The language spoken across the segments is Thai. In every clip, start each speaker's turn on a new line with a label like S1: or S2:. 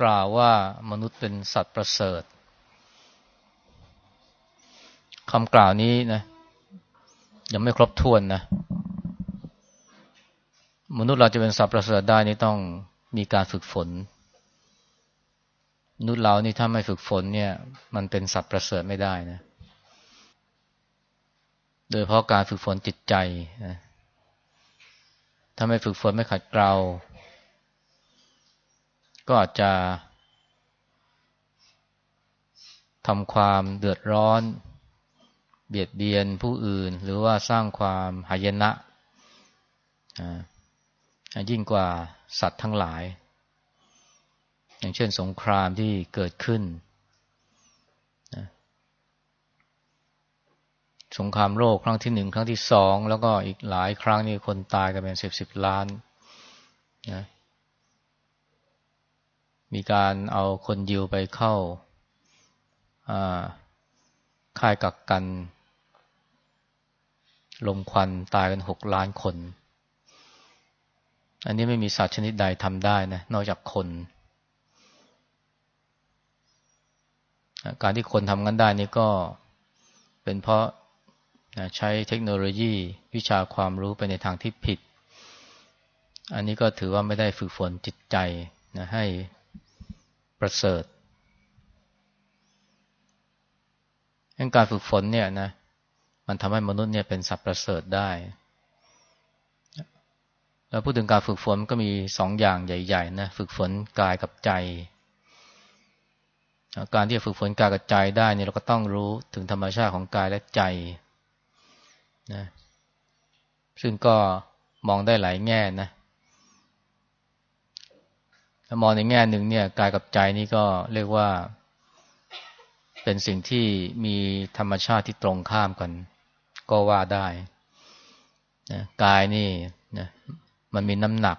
S1: กล่าวว่ามนุษย์เป็นสัตว์ประเสริฐคำกล่าวนี้นะ ยังไม่ครบถ้วนนะ มนุษย์เราจะเป็นสัตว์ประเสริฐได้นี่ต้องมีการฝึกฝน มนุษย์เรานี่ถ้าไม่ฝึกฝนเนี่ย มันเป็นสัตว์ประเสริฐไม่ได้นะ โดยเพราะการฝึกฝนจิตใจนะถ้าไม่ฝึกฝนไม่ขัดเกลา ก็อาจจะทำความเดือดร้อน เบียดเบียนผู้อื่น หรือว่าสร้างความหายนะยิ่งกว่าสัตว์ทั้งหลาย อย่างเช่นสงครามที่เกิดขึ้น สงครามโลกครั้งที่หนึ่งครั้งที่สอง แล้วก็อีกหลายครั้งนี่คนตายกันเป็นสิบสิบล้านนะ มีการเอาคนยิวไปเข้าค่ายกักกัน ลมควันตายกันหกล้านคน อันนี้ไม่มีสัตว์ชนิดใดทำได้นะ นอกจากคน การที่คนทำกันได้นี่ก็เป็นเพราะใช้เทคโนโลยีวิชาความรู้ไปในทางที่ผิด อันนี้ก็ถือว่าไม่ได้ฝึกฝนจิตใจนะให้ ประเสริฐการฝึกฝนเนี่ยนะมันทำให้มนุษย์เนี่ยเป็นสัตว์ประเสริฐได้ แล้วพูดถึงการฝึกฝนก็มีสองอย่างใหญ่ๆนะฝึกฝนกายกับใจ การที่จะฝึกฝนกายกับใจได้เนี่ยเราก็ต้องรู้ถึงธรรมชาติของกายและใจนะซึ่งก็มองได้หลายแง่นะ มองในแง่หนึ่งเนี่ยกายกับใจนี่ก็เรียกว่า เป็นสิ่งที่มีธรรมชาติที่ตรงข้ามกัน ก็ว่าได้นะกายนี่นะมันมีน้ำหนัก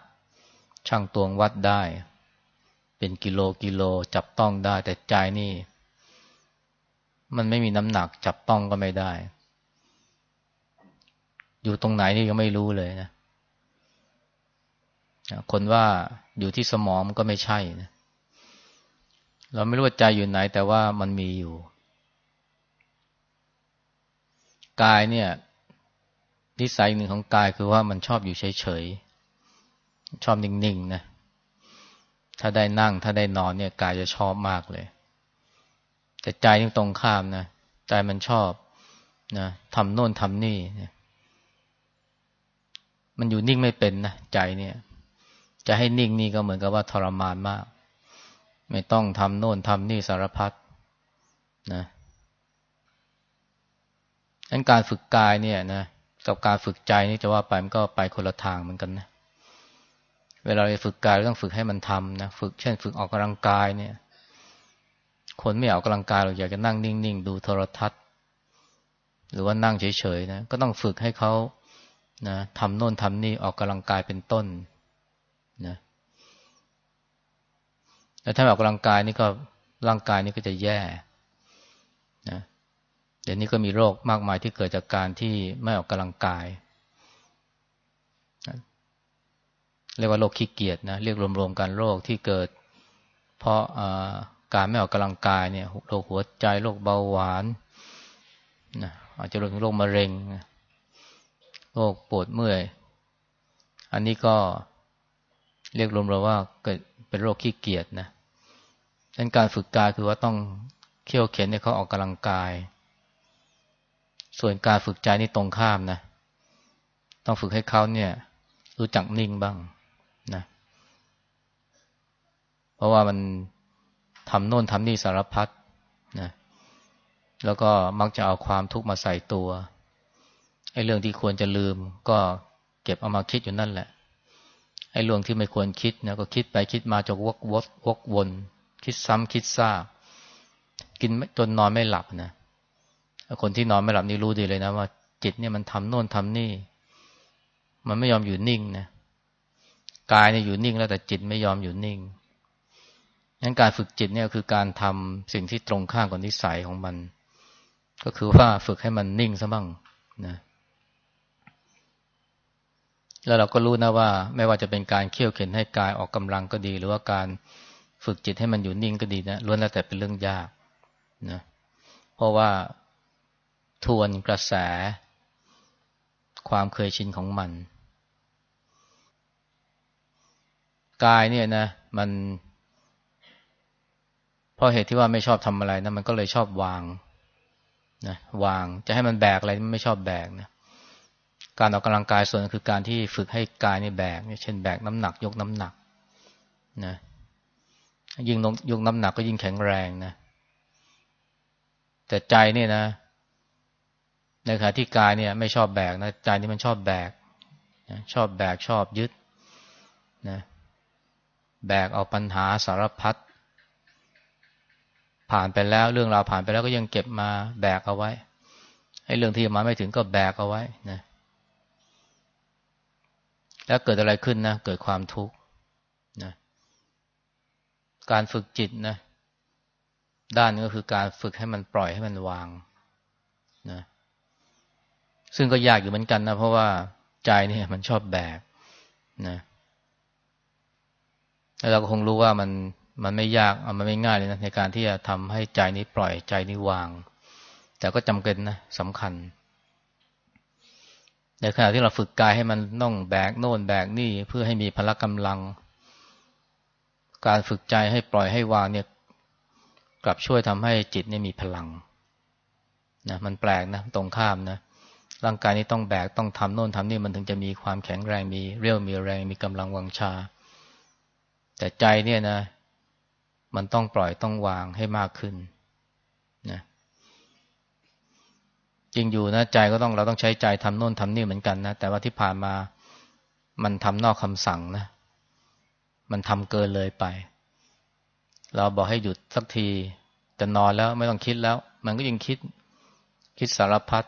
S1: ช่างตวงวัดได้ เป็นกิโลกิโลจับต้องได้ แต่ใจนี่ มันไม่มีน้ำหนักจับต้องก็ไม่ได้ อยู่ตรงไหนนี่ก็ไม่รู้เลยนะ คนว่าอยู่ที่สมองก็ไม่ใช่นะเราไม่รู้ว่าใจอยู่ไหน แต่ว่ามันมีอยู่ กายเนี่ย นิสัยหนึ่งของกายคือว่ามันชอบอยู่เฉยๆ ชอบนิ่งๆนะ ถ้าได้นั่งถ้าได้นอนเนี่ย กายจะชอบมากเลย แต่ใจนี่ตรงข้ามนะ ใจมันชอบนะทำโน่นทำนี่เนี่ยมันอยู่นิ่งไม่เป็นนะใจเนี่ย จะให้นิ่งนี่ก็เหมือนกับว่าทรมานมาก ไม่ต้องทำโน่นทำนี่สารพัดนะดังการฝึกกายเนี่ยนะกับการฝึกใจนี่จะว่าไปมันก็ไปคนละทางเหมือนกันนะเวลาเราฝึกกายเราต้องฝึกให้มันทำนะฝึกเช่น ฝึกออกกำลังกายเนี่ย คนไม่ออกกำลังกายเราอยากจะนั่งนิ่งๆดูโทรทัศน์ หรือว่านั่งเฉยๆนะก็ต้องฝึกให้เขานะทำโน่นทำนี่ออกกำลังกายเป็นต้น นะแล้วถ้าออกกำลังกายนี่ก็ร่างกายนี่ก็จะแย่นะเดี๋ยวนี้ก็มีโรคมากมายที่เกิดจากการที่ไม่ออกกำลังกายนะเรียกว่าโรคขี้เกียจนะเรียกรวมๆกันโรคที่เกิด เพราะการไม่ออกกำลังกายเนี่ยโรคหัวใจโรคเบาหวานนะอาจจะรวมถึงโรคมะเร็งโรคปวดเมื่อย อันนี้ก็ เรียกรวมๆว่าเกิดเป็นโรคขี้เกียจนะดังนั้นการฝึกกายคือว่าต้องเขี่ยวเข็นให้เขาออกกำลังกาย ส่วนการฝึกใจนี่ตรงข้ามนะ ต้องฝึกให้เขาเนี่ย รู้จักนิ่งบ้างนะ เพราะว่ามันทำโน่นทำนี่สารพัดนะ แล้วก็มักจะเอาความทุกข์มาใส่ตัวไอ้เรื่องที่ควรจะลืม ก็เก็บเอามาคิดอยู่นั่นแหละ ไอ้เรื่องที่ไม่ควรคิดนะก็คิดไปคิดมาจะวกวกวกวน คิดซ้ำคิดซากกินจนนอนไม่หลับนะคนที่นอนไม่หลับนี่รู้ดีเลยนะว่า จิตเนี่ยมันทำโน่นทำนี่ มันไม่ยอมอยู่นิ่งนะกายเนี่ยอยู่นิ่งแล้วแต่จิตไม่ยอมอยู่นิ่งงั้นการฝึกจิตเนี่ยคือการทำสิ่งที่ตรงข้ามกับนิสัยของมัน ก็คือว่าฝึกให้มันนิ่งซะบ้างนะ แล้วเราก็รู้นะว่า ไม่ว่าจะเป็นการเคี่ยวเข็นให้กายออกกำลังก็ดี หรือว่าการฝึกจิตให้มันอยู่นิ่งก็ดีนะล้วนแล้วแต่เป็นเรื่องยากนะเพราะว่าทวนกระแส ความเคยชินของมัน กายเนี่ยนะ มันเพราะเหตุที่ว่าไม่ชอบทำอะไรนะมันก็เลยชอบวางนะวางจะให้มันแบกอะไรมันไม่ชอบแบกนะ การออกกำลังกายส่วนคือการที่ฝึกให้กายนี่แบกเช่นแบกน้ำหนัก ยกน้ำหนักนะยิ่งยกน้ำหนักก็ยิ่งแข็งแรงนะแต่ใจเนี่ยนะในขณะที่กายเนี่ย ไม่ชอบแบกนะใจนี่มันชอบแบกนะชอบแบกชอบยึดนะแบกเอาปัญหาสารพัดผ่านไปแล้วเรื่องราวผ่านไปแล้วก็ยังเก็บมาแบกเอาไว้ให้เรื่องที่มาไม่ถึงก็แบกเอาไว้นะ แล้วเกิดอะไรขึ้นนะ เกิดความทุกข์นะ การฝึกจิตนะ ด้านนึงก็คือการฝึกให้มันปล่อยให้มันวางนะ ซึ่งก็ยากอยู่เหมือนกันนะ เพราะว่าใจเนี่ยมันชอบแบกนะแล้วเราก็คงรู้ว่ามันมันไม่ยากมันไม่ง่ายเลยนะในการที่จะทำให้ใจนี้ปล่อยใจนี้วาง แต่ก็จำเป็นนะสำคัญ ในขณะที่เราฝึกกายให้มันต้องแบกโน่นแบกนี่เพื่อให้มีพละกำลัง การฝึกใจให้ปล่อยให้วางเนี่ยกลับช่วยทำให้จิตเนี่ยมีพลังนะมันแปลกนะตรงข้ามนะร่างกายนี้ต้องแบกต้องทำโน่นทำนี่มันถึงจะมีความแข็งแรงมีเรี่ยวมีแรงมีกำลังวังชา แต่ใจเนี่ยนะ มันต้องปล่อยต้องวางให้มากขึ้นนะ จริงอยู่นะใจก็ต้องเราต้องใช้ใจทำโน่นทำนี่เหมือนกันนะแต่ว่าที่ผ่านมามันทำนอกคำสั่งนะ มันทำเกินเลยไป เราบอกให้หยุดสักทีจะนอนแล้วไม่ต้องคิดแล้ว มันก็ยังคิดคิดสารพัด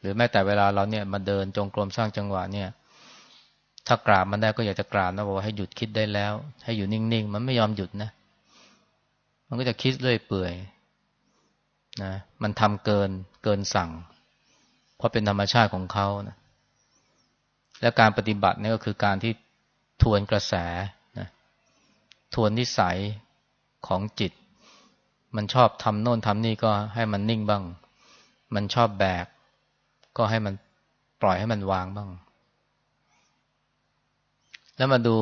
S1: หรือแม้แต่เวลาเราเนี่ยมาเดินจงกรมสร้างจังหวะเนี่ย ถ้ากราบมันได้ก็อยากจะกราบนะบอกว่าให้หยุดคิดได้แล้ว ให้อยู่นิ่งๆ มันไม่ยอมหยุดนะ มันก็จะคิดเรื่อยเปื่อยนะ มันทำเกินเกินสั่ง เพราะเป็นธรรมชาติของเขานะและการปฏิบัตินี่ก็คือการที่ทวนกระแสนะทวนนิสัยของจิต มันชอบทำโน่นทำนี่ก็ให้มันนิ่งบ้าง มันชอบแบก ก็ให้มันปล่อยให้มันวางบ้าง แล้วมาดู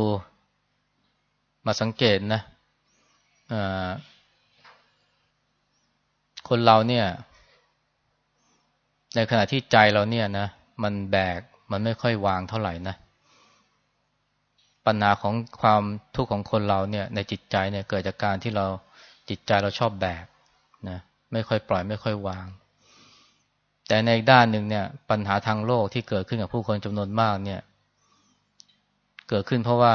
S1: มาสังเกตนะคนเราเนี่ย ในขณะที่ใจเราเนี่ยนะมันแบกมันไม่ค่อยวางเท่าไหร่นะ ปัญหาของความทุกข์ของคนเราเนี่ย ในจิตใจเนี่ยเกิดจากการที่เราจิตใจเราชอบแบกนะไม่ค่อยปล่อยไม่ค่อยวาง แต่ในด้านหนึ่งเนี่ย ปัญหาทางโลกที่เกิดขึ้นกับผู้คนจำนวนมากเนี่ย เกิดขึ้นเพราะว่า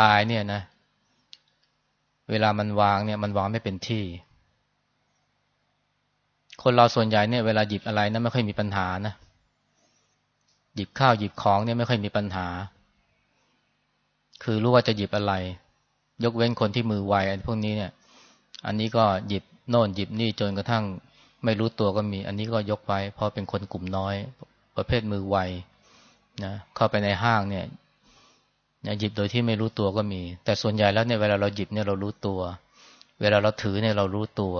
S1: กายเนี่ยนะ เวลามันวางเนี่ย มันวางไม่เป็นที่ คนเราส่วนใหญ่เนี่ยเวลาหยิบอะไรนะไม่ค่อยมีปัญหานะ หยิบข้าวหยิบของเนี่ยไม่ค่อยมีปัญหา คือรู้ว่าจะหยิบอะไร ยกเว้นคนที่มือไวอันพวกนี้เนี่ย อันนี้ก็หยิบโน่นหยิบนี่จนกระทั่งไม่รู้ตัวก็มี อันนี้ก็ยกไว้ เพราะเป็นคนกลุ่มน้อย ประเภทมือไวนะเข้าไปในห้างเนี่ยหยิบโดยที่ไม่รู้ตัวก็มี แต่ส่วนใหญ่แล้วเนี่ยเวลาเราหยิบเนี่ยเรารู้ตัว เวลาเราถือเนี่ยเรารู้ตัว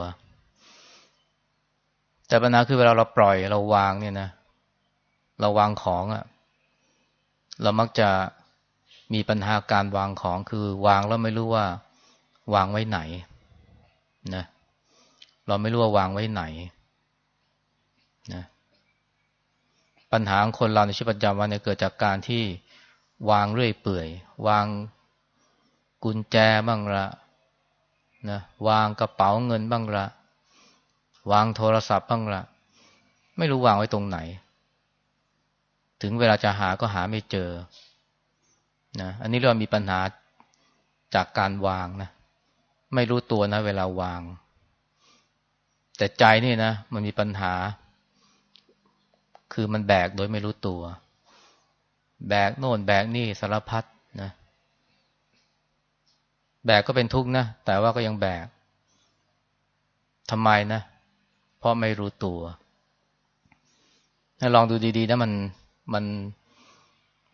S1: แต่ปัญหาคือเวลาเราปล่อยเราวางเนี่ยนะ เราวางของอะ่ะ เรามักจะมีปัญหาการวางของคือวางแล้วไม่รู้ว่า วางไว้ไหนนะเราไม่รู้ว่าวางไว้ไหนนะปัญหาของคนเราในชีวิตประจำวันเนี่ยเกิดจากการที่วางเรื่อยเปื่อย วางกุญแจบ้างละนะวางกระเป๋าเงินบ้างละ วางโทรศัพท์บ้างละไม่รู้วางไว้ตรงไหน ถึงเวลาจะหาก็หาไม่เจอนะอันนี้เรียกว่ามีปัญหาจากการวางนะไม่รู้ตัวนะ เวลาวาง แต่ใจนี่นะมันมีปัญหา คือมันแบกโดยไม่รู้ตัว แบกโน่นแบกนี่สารพัดนะแบกก็เป็นทุกข์นะแต่ว่าก็ยังแบกทำไมนะ เพราะไม่รู้ตัวลองดูดีๆนะมันมัน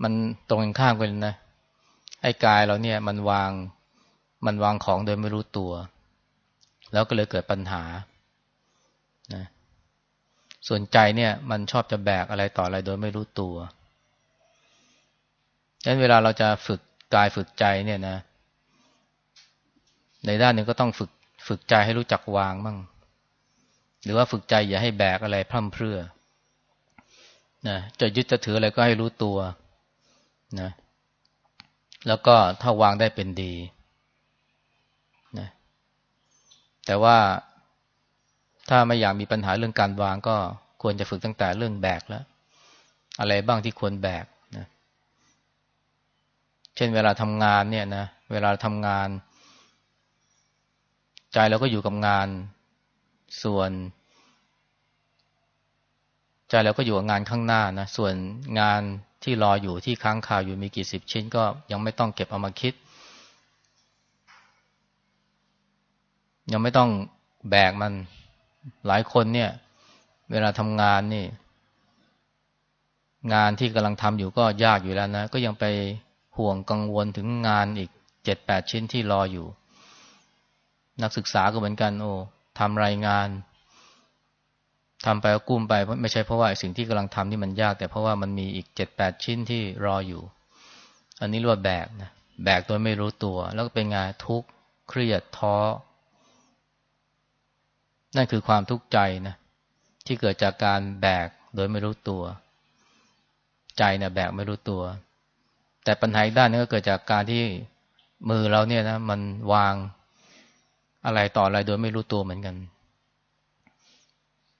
S1: มันตรงกันข้ามกันนะไอ้กายเราเนี่ย มันวางมันวางของโดยไม่รู้ตัว แล้วก็เลยเกิดปัญหานะส่วนใจเนี่ย มันชอบจะแบกอะไรต่ออะไรโดยไม่รู้ตัวดังนั้นเวลาเราจะฝึกกายฝึกใจเนี่ยนะ ในด้านหนึ่งก็ต้องฝึกฝึกใจให้รู้จักวางบ้าง หรือว่าฝึกใจอย่าให้แบกอะไรพร่ำเพรื่อนะจะยึดจะถืออะไรก็ให้รู้ตัวนะแล้วก็ถ้าวางได้เป็นดีนะแต่ว่าถ้าไม่อยากมีปัญหาเรื่องการวางก็ควรจะฝึกตั้งแต่เรื่องแบกแล้ว อะไรบ้างที่ควรแบกนะเช่นเวลาทำงานเนี่ยนะเวลาทำงาน ใจเราก็อยู่กับงานส่วน ใจเราก็อยู่กับงานข้างหน้านะส่วนงานที่รออยู่ที่ค้างคาอยู่มีกี่สิบชิ้นก็ยังไม่ต้องเก็บเอามาคิด ยังไม่ต้องแบกมันหลายคนเนี่ย เวลาทำงานนี่ งานที่กำลังทำอยู่ก็ยากอยู่แล้วนะ ก็ยังไปห่วงกังวลถึงงานอีกเจ็ดแปดชิ้นที่รออยู่ นักศึกษาก็เหมือนกัน โอ้ทำรายงาน ทำไปก็กุ้มไปไม่ใช่เพราะว่าสิ่งที่กำลังทำนี่มันยาก แต่เพราะว่ามันมีอีกเจ็ดแปดชิ้นที่รออยู่ อันนี้เรียกว่าแบกนะแบกโดยไม่รู้ตัว แล้วก็เป็นงานทุกข์เครียดท้อ นั่นคือความทุกข์ใจนะที่เกิดจากการแบกโดยไม่รู้ตัว ใจเนี่ยแบกไม่รู้ตัว แต่ปัญหาอีกด้านนึงก็เกิดจากการที่มือเราเนี่ยนะมันวางอะไรต่ออะไรโดยไม่รู้ตัวเหมือนกัน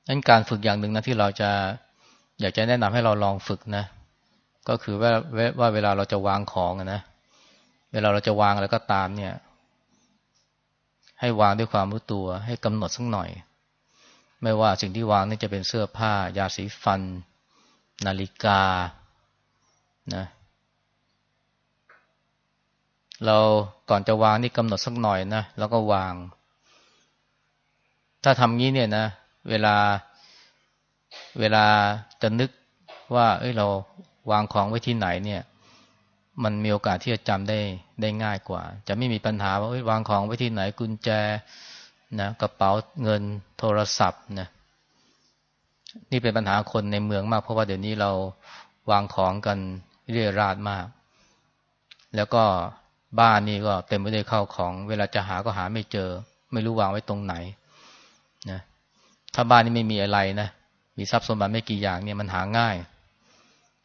S1: นั้นการฝึกอย่างหนึ่งนะที่เราจะอยากจะแนะนำให้เราลองฝึกนะ ก็คือว่าว่าเวลาเราจะวางของนะเวลาเราจะวางอะไรก็ตามเนี่ย ให้วางด้วยความรู้ตัว ให้กำหนดสักหน่อย ไม่ว่าสิ่งที่วางนี่จะเป็นเสื้อผ้า ยาสีฟัน นาฬิกานะเราก่อนจะวางนี่กำหนดสักหน่อยนะแล้วก็วาง ถ้าทำงี้เนี่ยนะ เวลาเวลาจะนึกว่าเอ้ยเราวางของไว้ที่ไหนเนี่ย มันมีโอกาสที่จะจำได้ได้ง่ายกว่า จะไม่มีปัญหาว่าเอ้ยวางของไว้ที่ไหนกุญแจนะกระเป๋าเงินโทรศัพท์นะนี่เป็นปัญหาคนในเมืองมาก เพราะว่าเดี๋ยวนี้เราวางของกันเรียราดมาก แล้วก็บ้านนี่ก็เต็มไปด้วยข้าวของ เวลาจะหาก็หาไม่เจอ ไม่รู้วางไว้ตรงไหน ถ้าบ้านนี้ไม่มีอะไรนะมีทรัพย์สมบัติไม่กี่อย่างเนี่ยมันหาง่าย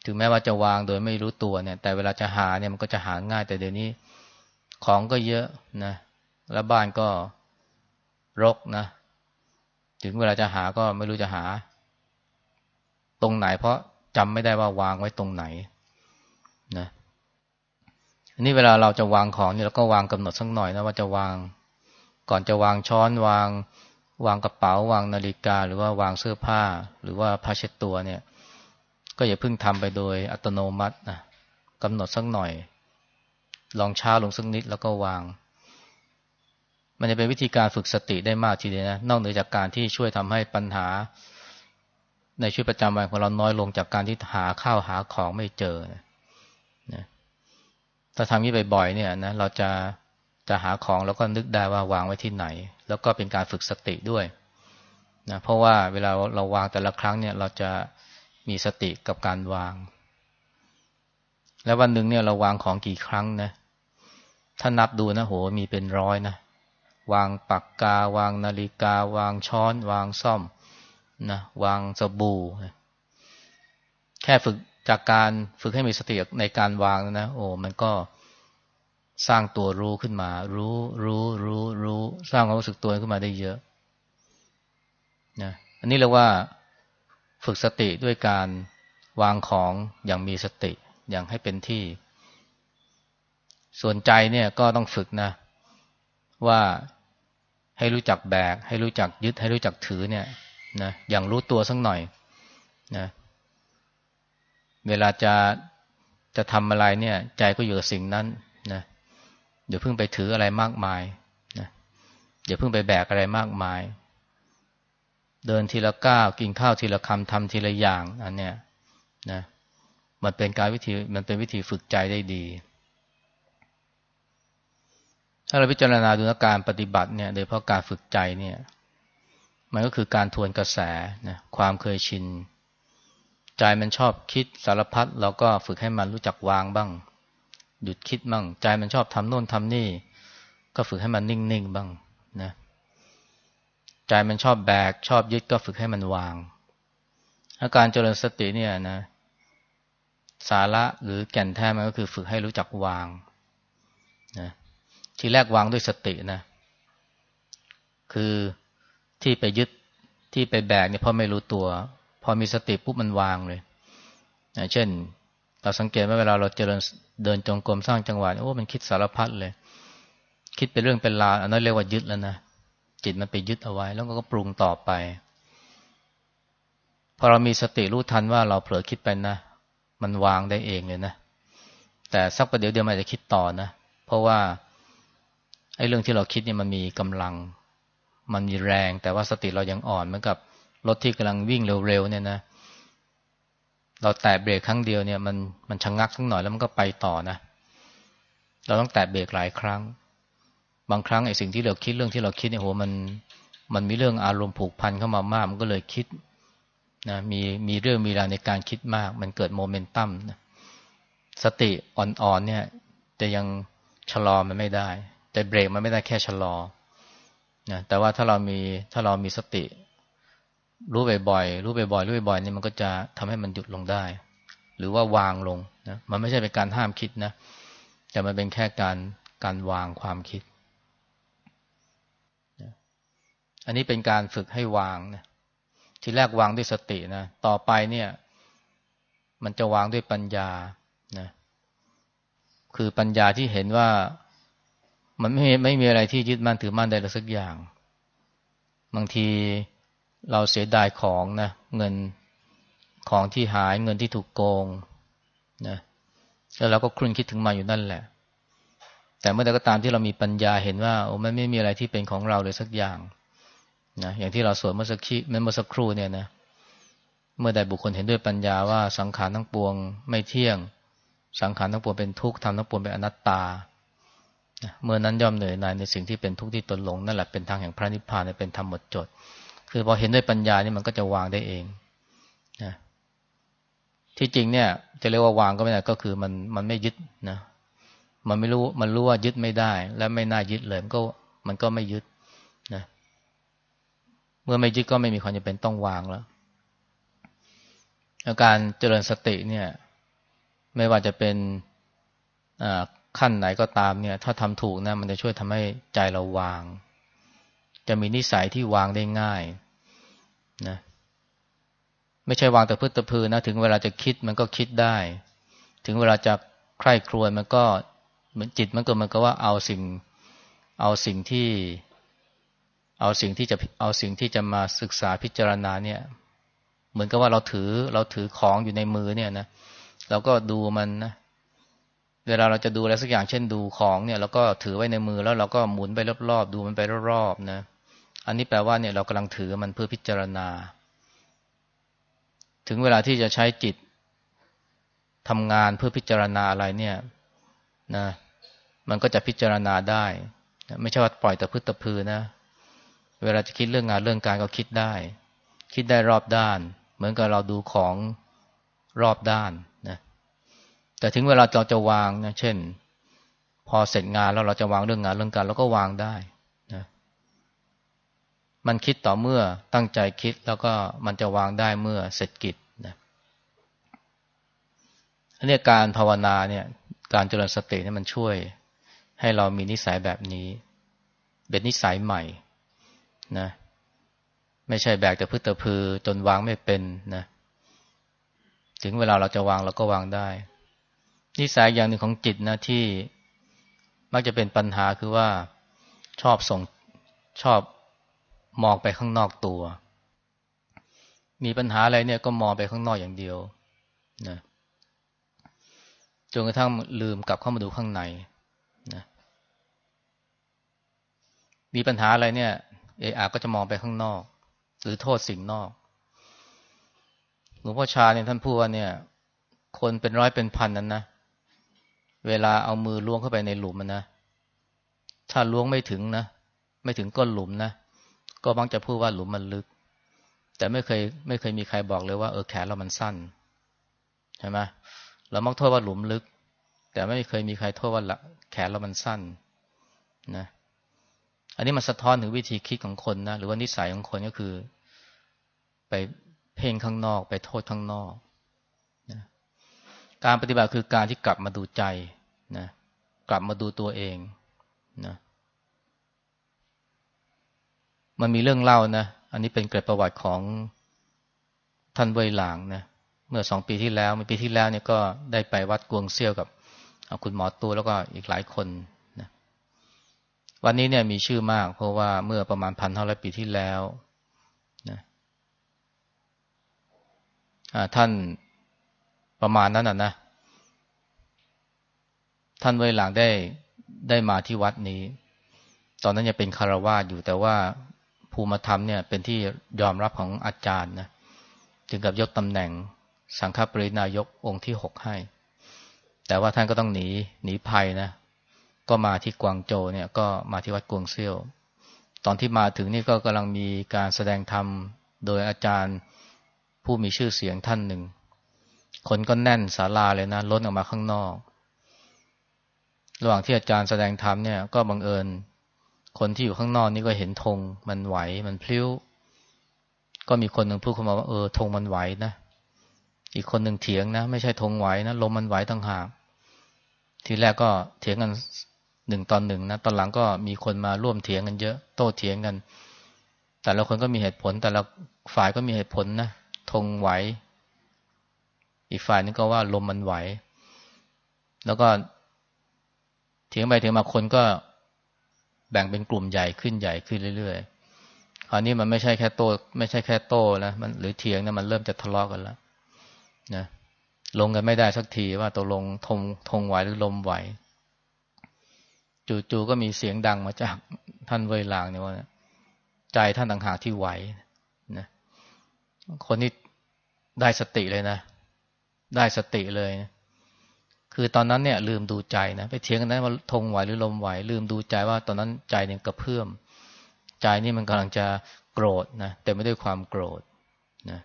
S1: ถึงแม้ว่าจะวางโดยไม่รู้ตัวเนี่ย แต่เวลาจะหาเนี่ยมันก็จะหาง่าย แต่เดี๋ยวนี้ของก็เยอะนะแล้วบ้านก็รกนะ ถึงเวลาจะหาก็ไม่รู้จะหา ตรงไหน เพราะจำไม่ได้ว่าวางไว้ตรงไหนนะอันนี้เวลาเราจะวางของเนี่ยเราก็วางกำหนดสักหน่อยนะว่าจะวาง ก่อนจะวางช้อนวาง วางกระเป๋าวางนาฬิกา หรือว่าวางเสื้อผ้า หรือว่าผ้าเช็ดตัวเนี่ย ก็อย่าเพิ่งทำไปโดยอัตโนมัตินะกำหนดสักหน่อย ลองช้าลงสักนิดแล้วก็วาง มันจะเป็นวิธีการฝึกสติได้มากทีเดียวนะนอกเหนือจากการที่ช่วยทำให้ปัญหา ในชีวิตประจำวันของเราน้อยลงจากการที่หาข้าวหาของไม่เจอนะถ้าทำนี้บ่อยๆเนี่ยนะเราจะจะหาของแล้วก็นึกได้ว่าวางไว้ที่ไหน แล้วก็เป็นการฝึกสติด้วยนะเพราะว่าเวลาเราวางแต่ละครั้งเนี่ยเราจะมีสติกับการวาง แล้ววันหนึ่งเนี่ยเราวางของกี่ครั้งนะถ้านับดูนะโหมีเป็นร้อยนะวางปากกา วางนาฬิกา วางช้อน วางซ่อมนะวางสบู่แค่ฝึกจากการฝึกให้มีสติในการวางนะโอ้มันก็ สร้างตัวรู้ขึ้นมา รู้รู้รู้รู้สร้างความรู้สึกตัวขึ้นมาได้เยอะนะอันนี้เรียกว่าฝึกสติด้วยการวางของอย่างมีสติอย่างให้เป็นที่ ส่วนใจเนี่ยก็ต้องฝึกนะ ว่าให้รู้จักแบก ให้รู้จักยึด ให้รู้จักถือเนี่ยนะอย่างรู้ตัวสักหน่อยนะเวลาจะจะทำอะไรเนี่ย ใจก็อยู่กับสิ่งนั้นนะ อย่าเพิ่งไปถืออะไรมากมายนะอย่าเพิ่งไปแบกอะไรมากมาย เดินทีละก้าวกินข้าวทีละคำทำทีละอย่างอันเนี้ยนะมันเป็นการวิธีมันเป็นวิธีฝึกใจได้ดี ถ้าเราพิจารณาดูนการปฏิบัติเนี่ย โดยเพราะการฝึกใจเนี่ย มันก็คือการทวนกระแสนะความเคยชิน ใจมันชอบคิดสารพัดเราก็ฝึกให้มันรู้จักวางบ้าง หยุดคิดบ้างใจมันชอบทำโน่นทำนี่ ก็ฝึกให้มันนิ่งๆบ้างนะใจมันชอบแบก ชอบยึดก็ฝึกให้มันวาง อาการเจริญสติเนี่ยนะ สาระหรือแก่นแท้มันก็คือฝึกให้รู้จักวางนะทีแรกวางด้วยสตินะ คือที่ไปยึดที่ไปแบกเนี่ยพราะไม่รู้ตัว พอมีสติปุ๊บมันวางเลยนะเช่น เราสังเกตว่าเวลาเราเจริญ เดินจงกรมสร้างจังหวะโอ้มันคิดสารพัดเลย คิดเป็นเรื่องเป็นราวอันนั้นเรียกว่ายึดแล้วนะจิตมันไปยึดเอาไว้ แล้วก็ปรุงต่อไปพอเรามีสติรู้ทันว่าเราเผลอคิดไปนะ มันวางได้เองเลยนะ แต่สักประเดี๋ยวเดียวมันจะคิดต่อนะ เพราะว่าไอ้เรื่องที่เราคิดเนี่ยมันมีกำลัง มันมีแรง แต่ว่าสติเรายังอ่อนเหมือนกับรถที่กำลังวิ่งเร็วๆเนี่ยนะเเราแตะเบรกครั้งเดียวเนี่ยมันมันชะงงักสักหน่อยแล้วมันก็ไปต่อนะ เราต้องแตะเบรกหลายครั้ง บางครั้งไอ้สิ่งที่เราคิดเรื่องที่เราคิดเนี่ยโหมันมันมีเรื่องอารมณ์ผูกพันเข้ามามาก มันก็เลยคิดนะมีมีเรื่องมีราวในการคิดมาก มันเกิดโมเมนตัมนะสติอ่อนๆเนี่ยจะยังชะลอมันไม่ได้ แต่เบรกมันไม่ได้แค่ชะลอนะแต่ว่าถ้าเรามีถ้าเรามีสติ รู้บ่อยๆรู้บ่อยๆรู้บ่อยๆนี่มันก็จะทำให้มันหยุดลงได้ หรือว่าวางลงนะมันไม่ใช่เป็นการห้ามคิดนะแต่มันเป็นแค่การการวางความคิด อันนี้เป็นการฝึกให้วางนะทีแรกวางด้วยสตินะต่อไปเนี่ย มันจะวางด้วยปัญญานะคือปัญญาที่เห็นว่ามันไม่ไม่มีอะไรที่ยึดมั่นถือมั่นใดสักอย่าง บางที เราเสียดายของนะเงินของที่หายเงินที่ถูกโกงนะแล้วเราก็ครุ่นคิดถึงมาอยู่นั่นแหละ แต่เมื่อใดก็ตามที่เรามีปัญญาเห็นว่าโอ้ไม่ไม่มีอะไรที่เป็นของเราเลยสักอย่างนะอย่างที่เราสวดเมื่อสักคีเมื่อสักครู่เนี่ยนะเมื่อใดบุคคลเห็นด้วยปัญญาว่าสังขารทั้งปวงไม่เที่ยง สังขารทั้งปวงเป็นทุกข์ทำทั้งปวงเป็นอนัตตาเมื่อนั้นย่อมเหนื่อยหน่ายในสิ่งที่เป็นทุกข์ที่ตนหลงนั่นแหละเป็นทางแห่งพระนิพพานเป็นธรรมหมดจด คือพอเห็นด้วยปัญญานี่มันก็จะวางได้เองนะที่จริงเนี่ย จะเรียกว่าวางก็ไม่ได้ก็คือมันมันไม่ยึดนะมันไม่รู้มันรู้ว่ายึดไม่ได้ และไม่น่ายึดเลยมันก็มันก็ไม่ยึดนะเมื่อไม่ยึดก็ไม่มีความจำเป็นต้องวางแล้วอาการเจริญสติเนี่ย ไม่ว่าจะเป็นขั้นไหนก็ตามเนี่ย ถ้าทำถูกนะมันจะช่วยทำให้ใจเราวาง จะมีนิสัยที่วางได้ง่ายนะไม่ใช่วางแต่พื้นตะพือนะถึงเวลาจะคิดมันก็คิดได้ ถึงเวลาจะใคร่ครวญมันก็เหมือนจิตมันก็มันก็ว่าเอาสิ่ง เอาสิ่งที่ เอาสิ่งที่จะเอาสิ่งที่จะมาศึกษาพิจารณาเนี่ย เหมือนกับว่าเราถือเราถือของอยู่ในมือเนี่ยนะเราก็ดูมันนะเวลาเราจะดูอะไรสักอย่างเช่นดูของเนี่ยเราก็ถือไว้ในมือแล้วเราก็หมุนไปรอบๆดูมันไปรอบๆนะ อันนี้แปลว่าเนี่ยเรากำลังถือมันเพื่อพิจารณา ถึงเวลาที่จะใช้จิตทำงานเพื่อพิจารณาอะไรเนี่ยนะมันก็จะพิจารณาได้ ไม่ใช่ว่าปล่อยแต่พืชตะพือนะ เวลาจะคิดเรื่องงานเรื่องการก็คิดได้ คิดได้รอบด้าน เหมือนกับเราดูของรอบด้านนะแต่ถึงเวลาเราจะวางนะเช่น พอเสร็จงานแล้วเราจะวางเรื่องงานเรื่องการเราก็วางได้ มันคิดต่อเมื่อตั้งใจคิดแล้วก็มันจะวางได้เมื่อเสร็จกิจนะอันนี้การภาวนาเนี่ยการเจริญสติเนี่ยมันช่วย ให้เรามีนิสัยแบบนี้ เป็นนิสัยใหม่นะไม่ใช่แบกแต่พืชตะพือจนวางไม่เป็นนะถึงเวลาเราจะวางเราก็วางได้ นิสัยอย่างหนึ่งของจิตนะที่มักจะเป็นปัญหาคือว่าชอบส่งชอบ มองไปข้างนอกตัว มีปัญหาอะไรเนี่ยก็มองไปข้างนอกอย่างเดียวนะจนกระทั่งลืมกลับเข้ามาดูข้างในนะมีปัญหาอะไรเนี่ย เออาก็จะมองไปข้างนอก หรือโทษสิ่งนอกหลวงพ่อชาเนี่ยท่านพูดว่าเนี่ย คนเป็นร้อยเป็นพันนั้นนะเวลาเอามือล้วงเข้าไปในหลุมมันนะถ้าล้วงไม่ถึงนะไม่ถึงก้นหลุมนะ ก็มักจะพูดว่าหลุมมันลึก แต่ไม่เคยไม่เคยมีใครบอกเลยว่าเออแขนเรามันสั้นใช่ไหมเรามักโทษว่าหลุมลึก แต่ไม่เคยมีใครโทษว่าแขนเรามันสั้นนะอันนี้มันสะท้อนถึงวิธีคิดของคนนะหรือว่านิสัยของคนก็คือ ไปเพ่งข้างนอก ไปโทษข้างนอกนะการปฏิบัติคือการที่กลับมาดูใจนะกลับมาดูตัวเองนะ มันมีเรื่องเล่านะ อันนี้เป็นเกร็ดประวัติของท่านเวยหลางนะ เมื่อสองปีที่แล้วเมื่อปีที่แล้วเนี่ยก็ได้ไปวัดกวงเซี่ยวกับคุณหมอตูแล้วก็อีกหลายคนนะ วันนี้เนี่ยมีชื่อมาก เพราะว่าเมื่อประมาณพันเท่าไรปีที่แล้วนะท่านประมาณนั้นอะนะ ท่านเวยหลางได้ได้มาที่วัดนี้ ตอนนั้นยังเป็นคารวาสอยู่แต่ว่า ภูมิธรรมเนี่ยเป็นที่ยอมรับของอาจารย์นะถึงกับยกตำแหน่งสังฆปรินายกองค์ที่หกให้ แต่ว่าท่านก็ต้องหนีหนีภัยนะ ก็มาที่กวางโจเนี่ยก็มาที่วัดกวงเซี่ยว ตอนที่มาถึงนี่ก็กำลังมีการแสดงธรรมโดยอาจารย์ผู้มีชื่อเสียงท่านหนึ่ง คนก็แน่นศาลาเลยนะล้นออกมาข้างนอก ระหว่างที่อาจารย์แสดงธรรมเนี่ยก็บังเอิญ คนที่อยู่ข้างนอกนี่ก็เห็นธงมันไหวมันพลิ้ว ก็มีคนหนึ่งพูดเข้ามาว่าเออธงมันไหวนะอีกคนหนึ่งเถียงนะ ไม่ใช่ธงไหวนะลมมันไหวตั้งหากทีแรกก็เถียงกันหนึ่งตอนหนึ่งนะตอนหลังก็มีคนมาร่วมเถียงกันเยอะ โต้เถียงกัน แต่ละคนก็มีเหตุผล แต่ละฝ่ายก็มีเหตุผลนะธงไหว อีกฝ่ายนึงก็ว่าลมมันไหว แล้วก็เถียงไปเถียงมาคนก็ แบ่งเป็นกลุ่มใหญ่ขึ้นใหญ่ขึ้นเรื่อยๆ คราวนี้มันไม่ใช่แค่โต ไม่ใช่แค่โตแล้วมันหรือเถียงนะมันเริ่มจะทะเลาะกกันแล้วนะลงกันไม่ได้สักทีว่าตกลงทงทงไหวหรือลมไหว จู่ๆก็มีเสียงดังมาจากท่านเวลางเนี่ยว่าใจท่านต่างหากที่ไหวนะคนนี้ได้สติเลยนะ ได้สติเลยนะ คือตอนนั้นเนี่ยลืมดูใจนะไปเถียงกันนะว่าธงไหวหรือลมไหว ลืมดูใจว่าตอนนั้นใจเนี่ยกระเพื่อมใจนี่มันกำลังจะโกรธนะแต่ไม่ด้วยความโกรธนะ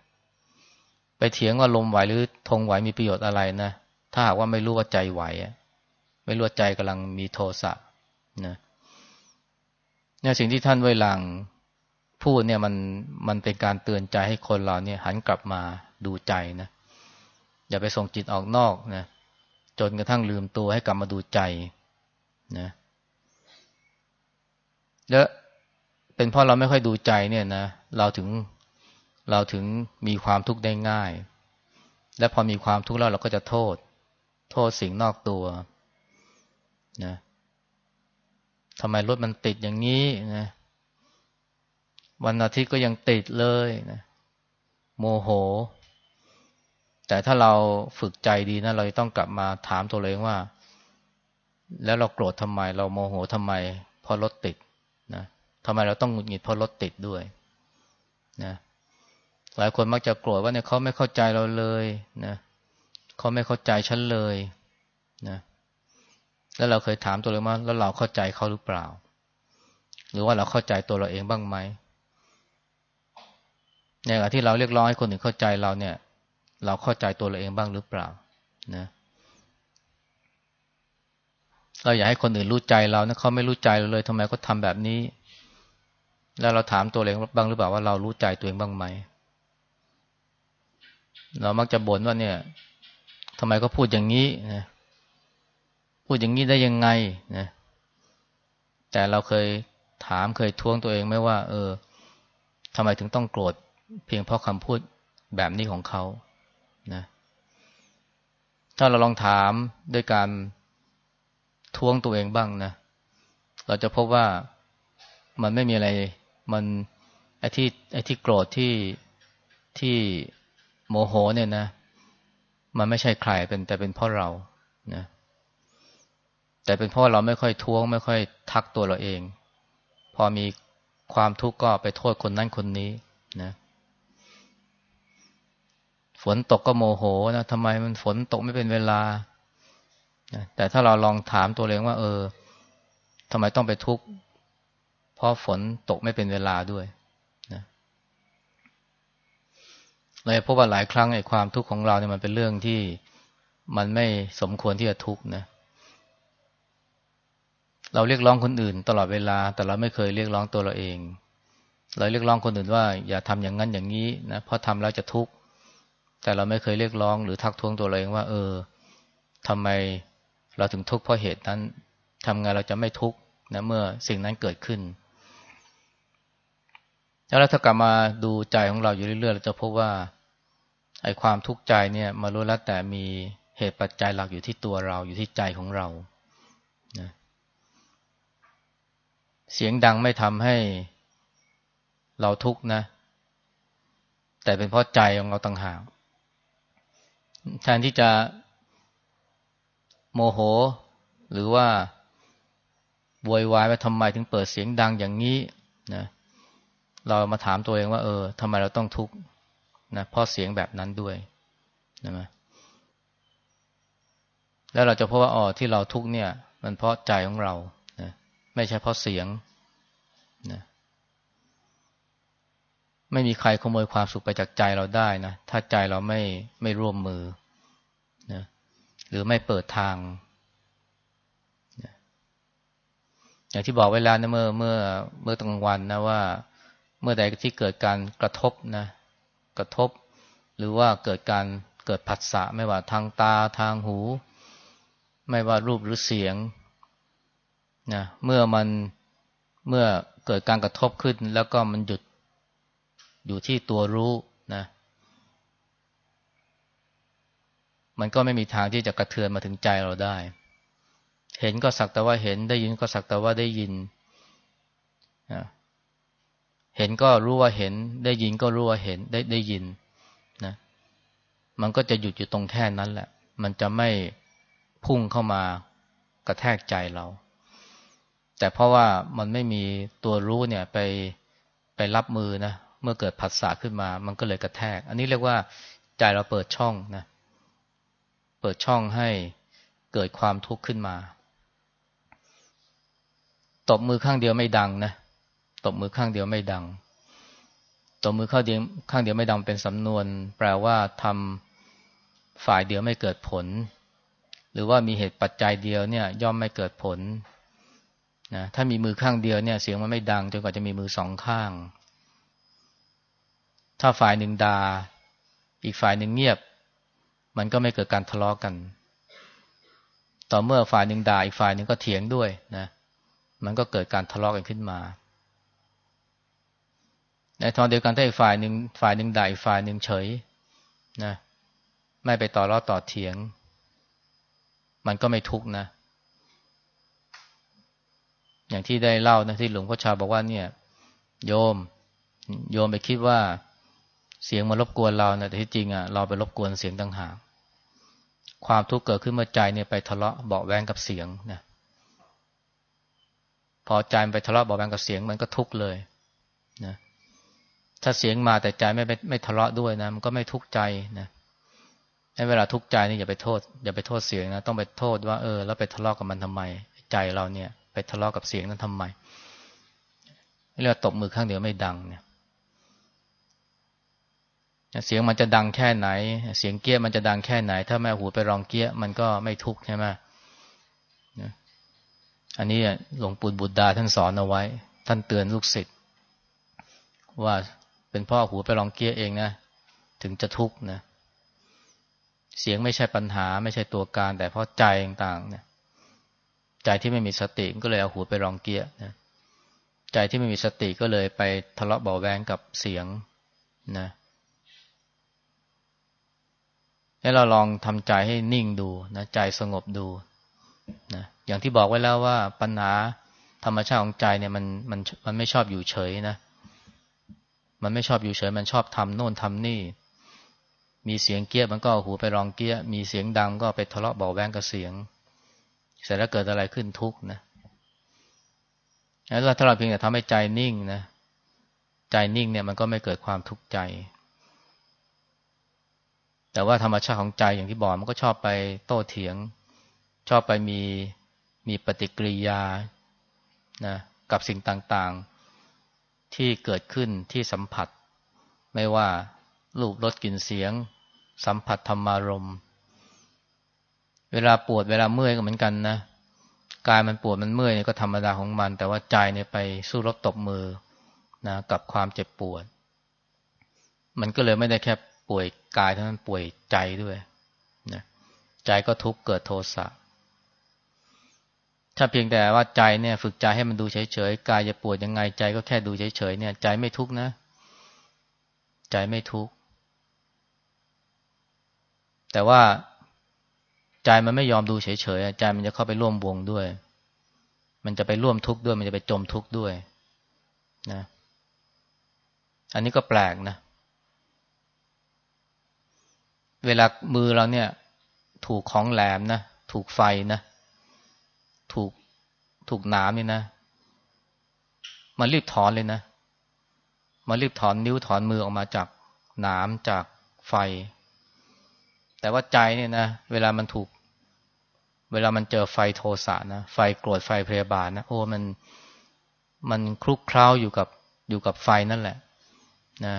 S1: ไปเถียงว่าลมไหวหรือธงไหวมีประโยชน์อะไรนะถ้าหากว่าไม่รู้ว่าใจไหวไม่รู้ว่าใจกำลังมีโทสะนะเนี่ยสิ่งที่ท่านเวลังพูดเนี่ยมันมันเป็นการเตือนใจให้คนเราเนี่ย หันกลับมาดูใจนะอย่าไปส่งจิตออกนอกนะ จนกระทั่งลืมตัวให้กลับมาดูใจนะและเป็นเพราะเราไม่ค่อยดูใจเนี่ยนะเราถึงเราถึงมีความทุกข์ได้ง่าย และพอมีความทุกข์แล้วเราก็จะโทษ โทษสิ่งนอกตัวนะทำไมรถมันติดอย่างนี้นะวันอาทิตย์ก็ยังติดเลยนะโมโห แต่ถ้าเราฝึกใจดีนะ เราต้องกลับมาถามตัวเองว่า แล้วเราโกรธทำไม เราโมโหทำไมเพราะรถติดนะทำไมเราต้องหงุดหงิดเพราะรถติดด้วยนะหลายคนมักจะโกรธว่าเนี่ยเขาไม่เข้าใจเราเลยนะเขาไม่เข้าใจฉันเลยนะแล้วเราเคยถามตัวเองว่าแล้วเราเข้าใจเขาหรือเปล่า หรือว่าเราเข้าใจตัวเราเองบ้างไหมในขณะที่เราเรียกร้องให้คนอื่นเข้าใจเราเนี่ย เราเข้าใจตัวเราเองบ้างหรือเปล่านะเราอยากให้คนอื่นรู้ใจเรานะเขาไม่รู้ใจเราเลยทำไมเขาทาแบบนี้ แล้วเราถามตัวเองบ้างหรือเปล่าว่าเรารู้ใจตัวเองบ้างไหม เรามักจะบ่นว่าเนี่ยทำไมเขาพูดอย่างนี้นะพูดอย่างนี้ได้ยังไงนะแต่เราเคยถามเคยท้วงตัวเองไหมว่า เออทำไมถึงต้องโกรธเพียงเพราะคำพูดแบบนี้ของเขา นะถ้าเราลองถามด้วยการท้วงตัวเองบ้างนะเราจะพบว่ามันไม่มีอะไรมันไอ้ที่ไอ้ที่โกรธที่ที่โมโหเนี่ยนะ มันไม่ใช่ใครเป็นแต่เป็นเพราะเรานะแต่เป็นเพราะเราไม่ค่อยท้วง ไม่ค่อยทักตัวเราเอง พอมีความทุกข์ก็ไปโทษคนนั้นคนนี้นะ ฝนตกก็โมโหนะทำไมมันฝนตกไม่เป็นเวลา แต่ถ้าเราลองถามตัวเองว่า เออทำไมต้องไปทุกข์เพราะฝนตกไม่เป็นเวลาด้วยนะเลยพบว่าหลายครั้งไอ้ความทุกข์ของเราเนี่ยมันเป็นเรื่องที่มันไม่สมควรที่จะทุกข์นะ เราเรียกร้องคนอื่น ตลอดเวลา แต่เราไม่เคยเรียกร้องตัวเราเอง เราเรียกร้องคนอื่นว่า อย่าทำอย่างนั้นอย่างนี้นะเพราะทำแล้วจะทุกข์ แต่เราไม่เคยเรียกร้องหรือทักท้วงตัวเราเองว่า เออทำไมเราถึงทุกข์เพราะเหตุนั้นทำไงเราจะไม่ทุกข์นะเมื่อสิ่งนั้นเกิดขึ้น แล้วถ้ากลับมาดูใจของเราอยู่เรื่อยๆเราจะพบว่าไอ้ความทุกข์ใจเนี่ยมารู้แล้วแต่มีเหตุปัจจัยหลักอยู่ที่ตัวเราอยู่ที่ใจของเรานะเสียงดังไม่ทำให้เราทุกข์นะ แต่เป็นเพราะใจของเราต่างหาก แทนที่จะโมโห หรือว่าบวยวายว่าทำไมถึงเปิดเสียงดังอย่างนี้นะเรามาถามตัวเองว่า เออทำไมเราต้องทุกข์นะเพราะเสียงแบบนั้นด้วยนะแล้วเราจะพบว่าอ๋อที่เราทุกข์เนี่ย มันเพราะใจของเรานะไม่ใช่เพราะเสียงนะ ไม่มีใครขโมยความสุขไปจากใจเราได้นะ ถ้าใจเราไม่ไม่ร่วมมือนะหรือไม่เปิดทางนะอย่างที่บอกเวลานะเมื่อเมื่อเมื่อกลางวันนะว่า เมื่อใดที่เกิดการกระทบนะ กระทบ หรือว่าเกิดการเกิดผัสสะไม่ว่าทางตาทางหู ไม่ว่ารูปหรือเสียงนะเมื่อมันเมื่อเกิดการกระทบขึ้น แล้วก็มันหยุด อยู่ที่ตัวรู้นะ มันก็ไม่มีทางที่จะกระเทือนมาถึงใจเราได้ เห็นก็สักแต่ว่าเห็นได้ยินก็สักแต่ว่าได้ยินนะเห็นก็รู้ว่าเห็น ได้ยินก็รู้ว่าเห็นได้ได้ยินนะมันก็จะหยุดอยู่ตรงแค่นั้นแหละ มันจะไม่พุ่งเข้ามากระแทกใจเรา แต่เพราะว่ามันไม่มีตัวรู้เนี่ยไปไปรับมือนะ เมื่อเกิดผัสสะขึ้นมา มันก็เลยกระแทก อันนี้เรียกว่าใจเราเปิดช่องนะ เปิดช่องให้เกิดความทุกข์ขึ้นมา ตบมือข้างเดียวไม่ดังนะ ตบมือข้างเดียวไม่ดัง ตบมือข้างเดียวข้างเดียวไม่ดังเป็นสำนวน แปลว่าทำฝ่ายเดียวไม่เกิดผล หรือว่ามีเหตุปัจจัยเดียวเนี่ย ย่อมไม่เกิดผลนะถ้ามีมือข้างเดียวเนี่ย เสียงมันไม่ดังจนกว่าจะมีมือสองข้าง ถ้าฝ่ายหนึ่งดา่าอีกฝ่ายหนึ่งเงียบ มันก็ไม่เกิดการทะเลาะกกัน ต่อเมื่อฝ่ายหนึ่งด่าอีกฝ่ายหนึ่งก็เถียงด้วยนะ มันก็เกิดการทะเลาะกกันขึ้นมา ในทางเดียวกันถ้าอีกฝ่ายหนึ่งฝ่ายหนึ่งด่าอีกฝ่ายหนึ่งเฉยนะไม่ไปต่อรอต่อเถียง มันก็ไม่ทุกนะ อย่างที่ได้เล่านะที่หลวงพ่อชาบอกว่าเนี่ย โยม โยมไปคิดว่า เสียงมารบกวนเรานะแต่ที่จริงอะเราไปรบกวนเสียงต่างหากความทุกข์เกิดขึ้นเมื่อใจเนี่ยไปทะเลาะเบาแวงกับเสียงนะพอใจไปทะเลาะเบาแวงกับเสียงมันก็ทุกข์เลยนะถ้าเสียงมาแต่ใจไม่ไม่ไม่ทะเลาะด้วยนะมันก็ไม่ทุกข์ใจนะให้เวลาทุกข์ใจนี่อย่าไปโทษ อย่าไปโทษเสียงนะต้องไปโทษว่าเออแล้วไปทะเลาะกับมันทำไม ใจเราเนี่ย ไปทะเลาะกับเสียงนั้นทำไมเรียกตบมือข้างเดียวไม่ดังเนี่ย เสียงมันจะดังแค่ไหน เสียงเกี้ยมันจะดังแค่ไหน ถ้าแม่หูไปรองเกี้ยมันก็ไม่ทุกข์ใช่ไหมอันนี้หลวงปู่บุตรดาท่านสอนเอาไว้ ท่านเตือนลูกศิษย์ว่าเป็นพ่อหูไปรองเกี้ยเองนะถึงจะทุกข์นะเสียงไม่ใช่ปัญหา ไม่ใช่ตัวการ แต่เพราะใจต่างๆเนี่ย ใจที่ไม่มีสติก็เลยเอาหูไปรองเกี้ยนะใจที่ไม่มีสติก็เลยไปทะเลาะเบาแวงกับเสียงนะ ให้เราลองทำใจให้นิ่งดูนะใจสงบดูนะอย่างที่บอกไว้แล้วว่าปัญหาธรรมชาติของใจเนี่ยมันมันมันไม่ชอบอยู่เฉยนะ มันไม่ชอบอยู่เฉย มันชอบทำโน่นทำนี่ มีเสียงเกี้ยมันก็หูไปรองเกี้ย มีเสียงดังก็ไปทะเลาะเบาแวงกับเสียง เสร็จแล้วเกิดอะไรขึ้นทุกนะแล้วถ้าเราเพียงแต่ทำให้ใจนิ่งนะ ใจนิ่งเนี่ยมันก็ไม่เกิดความทุกข์ใจ แต่ว่าธรรมชาติของใจอย่างที่บอกมันก็ชอบไปโต้เถียง ชอบไปมีมีปฏิกิริยานะกับสิ่งต่างๆ ที่เกิดขึ้นที่สัมผัส ไม่ว่ารูปรสกลิ่นเสียง สัมผัสธรรมารมเวลาปวดเวลาเมื่อยก็เหมือนกันนะกายมันปวดมันเมื่อยนี่ก็ธรรมดาของมัน แต่ว่าใจเนี่ยไปสู้รบตบมือนะกับความเจ็บปวด มันก็เลยไม่ได้แค่ ป่วยกายเท่านั้นป่วยใจด้วยนะใจก็ทุกข์เกิดโทสะถ้าเพียงแต่ว่าใจเนี่ย ฝึกใจให้มันดูเฉยๆกายจะปวดยังไงใจก็แค่ดูเฉยๆเนี่ย ใจไม่ทุกข์นะ ใจไม่ทุกข์แต่ว่าใจมันไม่ยอมดูเฉยๆใจมันจะเข้าไปร่วมวงด้วย มันจะไปร่วมทุกข์ด้วย มันจะไปจมทุกข์ด้วยนะ อันนี้ก็แปลกนะ เวลามือเราเนี่ย ถูกของแหลมนะถูกไฟนะถูกถูกหน้ำนี่นะมันรีบถอนเลยนะมันรีบถอนนิ้วถอนมือออกมาจากหน้ำจากไฟ แต่ว่าใจเนี่ยนะเวลามันถูก เวลามันเจอไฟโทสะนะไฟโกรธไฟพยาบาทนะโอ้มันมันคลุกคล้าอยู่กับอยู่กับไฟนั่นแหละ นะ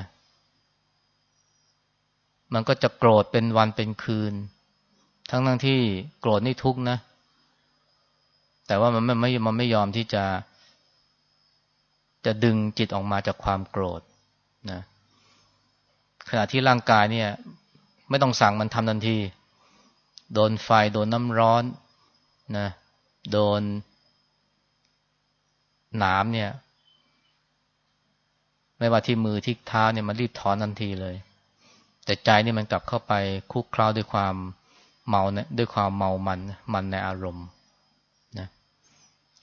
S1: มันก็จะโกรธเป็นวันเป็นคืน ทั้งทั้งที่โกรธนี่ทุกนะ แต่ว่ามันไม่ไม่มันไม่ยอมที่จะ จะดึงจิตออกมาจากความโกรธนะขณะที่ร่างกายเนี่ย ไม่ต้องสั่งมันทำทันที โดนไฟโดนน้ำร้อนนะโดนหนามเนี่ย ไม่ว่าที่มือที่เท้าเนี่ยมันรีบถอนทันทีเลย แต่ใจนี่มันกลับเข้าไปคุกคล้าด้วยความเมาเนี่ยด้วยความเมามันมันในอารมณ์นะ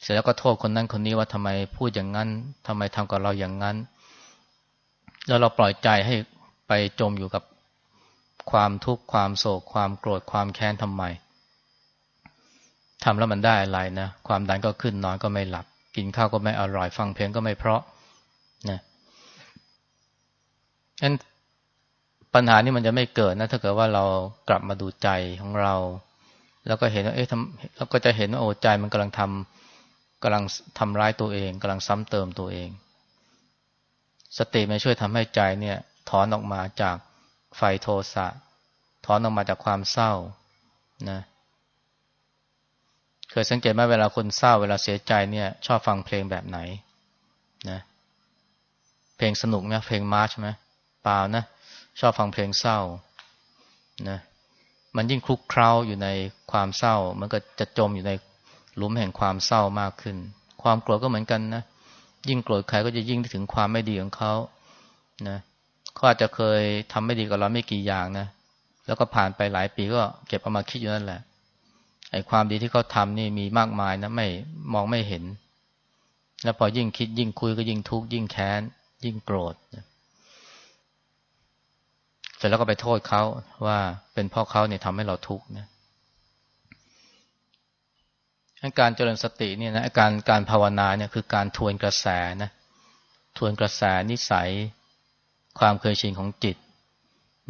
S1: เสร็จแล้วก็โทษคนนั้นคนนี้ว่าทำไมพูดอย่างนั้นทำไมทำกับเราอย่างนั้น แล้วเราปล่อยใจให้ไปจมอยู่กับความทุกข์ความโศก ความโกรธความแค้นทำไมทำแล้วมันได้อะไรนะความดันก็ขึ้นนอนก็ไม่หลับ กินข้าวก็ไม่อร่อยฟังเพลงก็ไม่เพราะนะฉะนั้น ปัญหานี้มันจะไม่เกิดนะถ้าเกิดว่าเรากลับมาดูใจของเรา แล้วก็เห็นว่าเอ๊ะทำแล้วก็จะเห็นว่าโอ้ใจมันกำลังทำกำลังทำร้ายตัวเองกำลังซ้ำเติมตัวเอง สติมันช่วยทำให้ใจเนี่ย ถอนออกมาจากไฟโทสะถอนออกมาจากความเศร้านะเคยสังเกตไหมเวลาคนเศร้า เวลาเสียใจเนี่ย ชอบฟังเพลงแบบไหนนะเพลงสนุกนะเพลงมาร์ชไหมเปล่านะ ชอบฟังเพลงเศร้านะมันยิ่งคลุกเคล้าอยู่ในความเศร้า มันก็จะจมอยู่ในหลุมแห่งความเศร้ามากขึ้น ความโกรธก็เหมือนกันนะยิ่งโกรธใครก็จะยิ่งถึงความไม่ดีของเขานะเขาอาจจะเคยทำไม่ดีกับเราไม่กี่อย่างนะแล้วก็ผ่านไปหลายปีก็เก็บเอามาคิดอยู่นั่นแหละไอ้ความดีที่เขาทำนี่มีมากมายนะไม่มองไม่เห็น แล้วพอยิ่งคิดยิ่งคุยก็ยิ่งทุกข์ยิ่งแค้น ยิ่งโกรธ เสร็จแล้วก็ไปโทษเขาว่าเป็นเพราะเขาเนี่ยทำให้เราทุกข์นะการเจริญสติเนี่ยนะการการภาวนาเนี่ยคือการทวนกระแสนะทวนกระแสนิสัยความเคยชินของจิต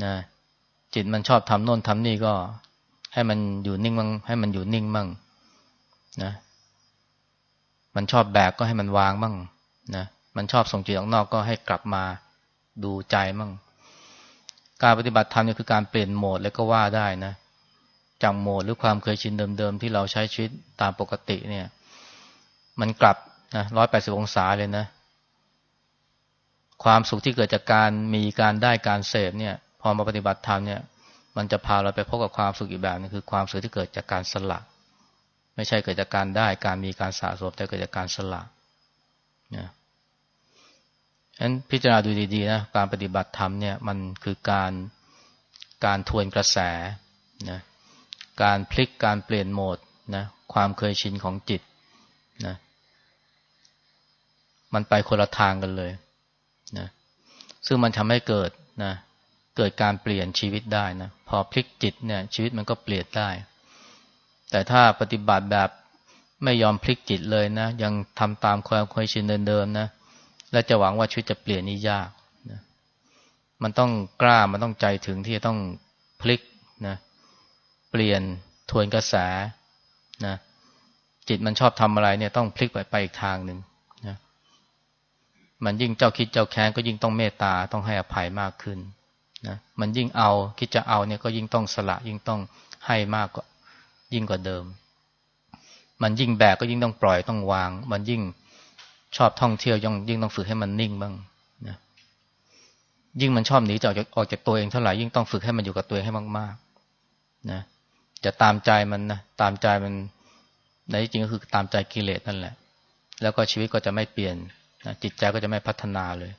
S1: นะจิตมันชอบทำโน่นทำนี่ก็ ให้มันอยู่นิ่งมั่งให้มันอยู่นิ่งมั่งนะมันชอบแบกก็ให้มันวางมั่งนะมันชอบส่งจิตออกนอกก็ให้กลับมาดูใจมั่ง การปฏิบัติธรรมเนี่ยคือการเปลี่ยนโหมดแล้วก็ว่าได้นะจากโหมดหรือความเคยชินเดิมๆ ที่เราใช้ชีวิตตามปกติเนี่ย มันกลับนะร้อยแปดสิบองศาเลยนะ ความสุขที่เกิดจากการมีการได้การเสพเนี่ย พอมาปฏิบัติธรรมเนี่ย มันจะพาเราไปพบกับความสุขอีกแบบนึงคือความสุขที่เกิดจากการสละ ไม่ใช่เกิดจากการได้การมีการสะสมแต่เกิดจากการสละนะฉะ นั้นพิจารณาดูดีๆนะการปฏิบัติธรรมเนี่ยมันคือการการทวนกระแสนะการพลิกการเปลี่ยนโหมดนะความเคยชินของจิตนะมันไปคนละทางกันเลยนะซึ่งมันทำให้เกิดนะเกิดการเปลี่ยนชีวิตได้นะพอพลิกจิตเนี่ยชีวิตมันก็เปลี่ยนได้ แต่ถ้าปฏิบัติแบบไม่ยอมพลิกจิตเลยนะ ยังทำตามความเคยชินเดิมๆนะ และจะหวังว่าชีวิตจะเปลี่ยนนี่ยากนะมันต้องกล้ามันต้องใจถึงที่จะต้องพลิกนะเปลี่ยนทวนกระแสนะจิตมันชอบทำอะไรเนี่ยต้องพลิกไปไปอีกทางหนึ่งนะมันยิ่งเจ้าคิดเจ้าแค้นก็ยิ่งต้องเมตตาต้องให้อภัยมากขึ้นนะมันยิ่งเอาคิดจะเอาเนี่ยก็ยิ่งต้องสละยิ่งต้องให้มากกว่ายิ่งกว่าเดิม มันยิ่งแบกก็ยิ่งต้องปล่อยต้องวาง มันยิ่ง ชอบท่องเที่ยวยิ่งยิ่งต้องฝึกให้มันนิ่งบ้างนะยิ่งมันชอบหนีจากออกจากตัวเองเท่าไหร่ยิ่งต้องฝึกให้มันอยู่กับตัวเองให้มากๆนะจะตามใจมันนะตามใจมันในที่จริงก็คือตามใจกิเลสนั่นแหละ แล้วก็ชีวิตก็จะไม่เปลี่ยนนะจิตใจก็จะไม่พัฒนาเลย